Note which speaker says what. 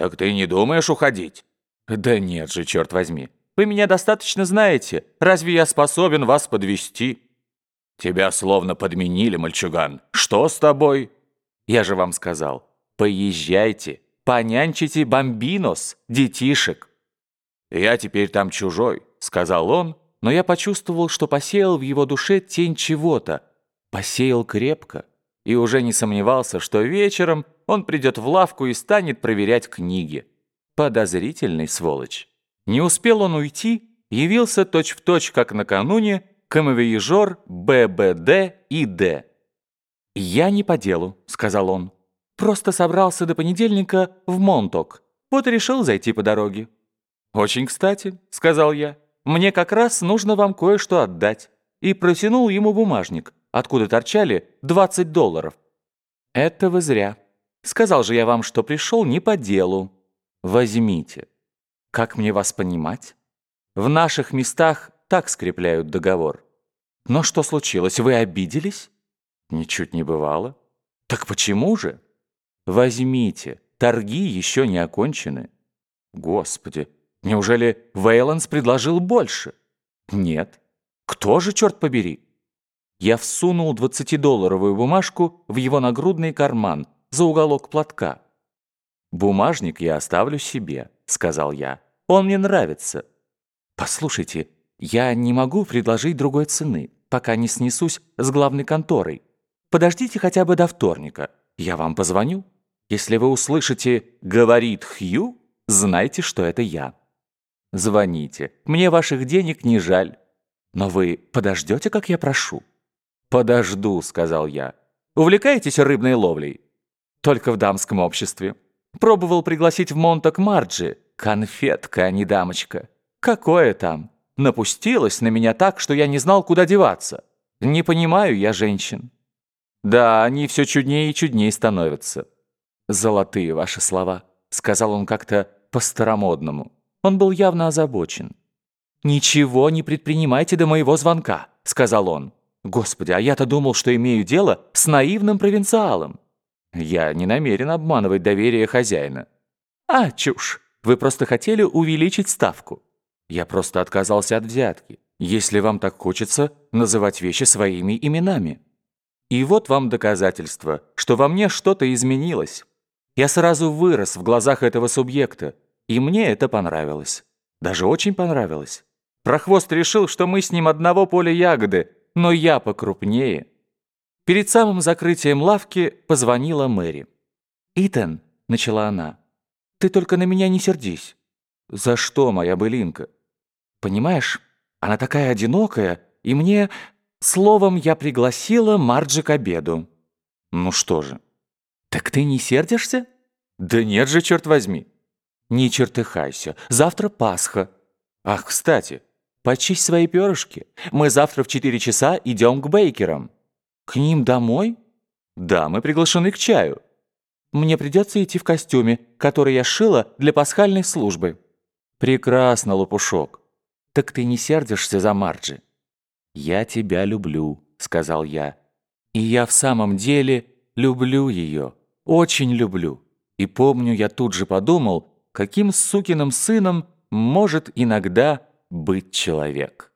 Speaker 1: «Так ты не думаешь уходить?»
Speaker 2: «Да нет же, черт возьми. Вы меня достаточно знаете. Разве я способен вас подвести?
Speaker 1: «Тебя словно подменили, мальчуган. Что с тобой?»
Speaker 2: «Я же вам сказал. Поезжайте, понянчите бомбинос, детишек».
Speaker 1: «Я теперь там чужой», — сказал он,
Speaker 2: но я почувствовал, что посеял в его душе тень чего-то. Посеял крепко и уже не сомневался, что вечером он придет в лавку и станет проверять книги. Подозрительный сволочь. Не успел он уйти, явился точь-в-точь, точь, как накануне, камевоежор ББД и Д. «Я не по делу», — сказал он. «Просто собрался до понедельника в Монток. Вот и решил зайти по дороге». «Очень кстати», — сказал я. «Мне как раз нужно вам кое-что отдать». И протянул ему бумажник, откуда торчали 20 долларов. «Это вы зря. Сказал же я вам, что пришел не по делу. Возьмите». Как мне вас понимать? В наших местах так скрепляют договор. Но что случилось, вы обиделись? Ничуть не бывало. Так почему же? Возьмите, торги еще не окончены. Господи, неужели Вейланс предложил больше? Нет. Кто же, черт побери? Я всунул двадцатидолларовую бумажку в его нагрудный карман за уголок платка. «Бумажник я оставлю себе», — сказал я. «Он мне нравится». «Послушайте, я не могу предложить другой цены, пока не снесусь с главной конторой. Подождите хотя бы до вторника. Я вам позвоню. Если вы услышите «говорит Хью», знайте, что это я. Звоните. Мне ваших денег не жаль. Но вы подождете, как я прошу?» «Подожду», — сказал я. «Увлекаетесь рыбной ловлей?» «Только в дамском обществе». Пробовал пригласить в Монтак Марджи. Конфетка, а не дамочка. Какое там? Напустилась на меня так, что я не знал, куда деваться. Не понимаю я женщин. Да, они все чуднее и чуднее становятся. Золотые ваши слова, сказал он как-то по-старомодному. Он был явно озабочен. «Ничего не предпринимайте до моего звонка», — сказал он. «Господи, а я-то думал, что имею дело с наивным провинциалом. Я не намерен обманывать доверие хозяина. А, чушь. Вы просто хотели увеличить ставку. Я просто отказался от взятки. Если вам так хочется называть вещи своими именами. И вот вам доказательство, что во мне что-то изменилось. Я сразу вырос в глазах этого субъекта, и мне это понравилось. Даже очень понравилось. Прохвост решил, что мы с ним одного поля ягоды, но я покрупнее. Перед самым закрытием лавки позвонила Мэри. «Итан», — начала она, — «ты только на меня не сердись». «За что, моя былинка?» «Понимаешь, она такая одинокая, и мне...» Словом, я пригласила Марджи к обеду. «Ну что же?» «Так ты не сердишься?» «Да нет же, черт возьми!» «Не чертыхайся, завтра Пасха». «Ах, кстати, почисть свои перышки. Мы завтра в четыре часа идем к Бейкерам». «К ним домой?» «Да, мы приглашены к чаю». «Мне придется идти в костюме, который я шила для пасхальной службы». «Прекрасно, Лопушок. Так ты не сердишься за Марджи?» «Я тебя люблю», — сказал я. «И я в самом деле люблю ее, очень люблю. И помню, я тут же подумал, каким сукиным сыном может иногда быть человек».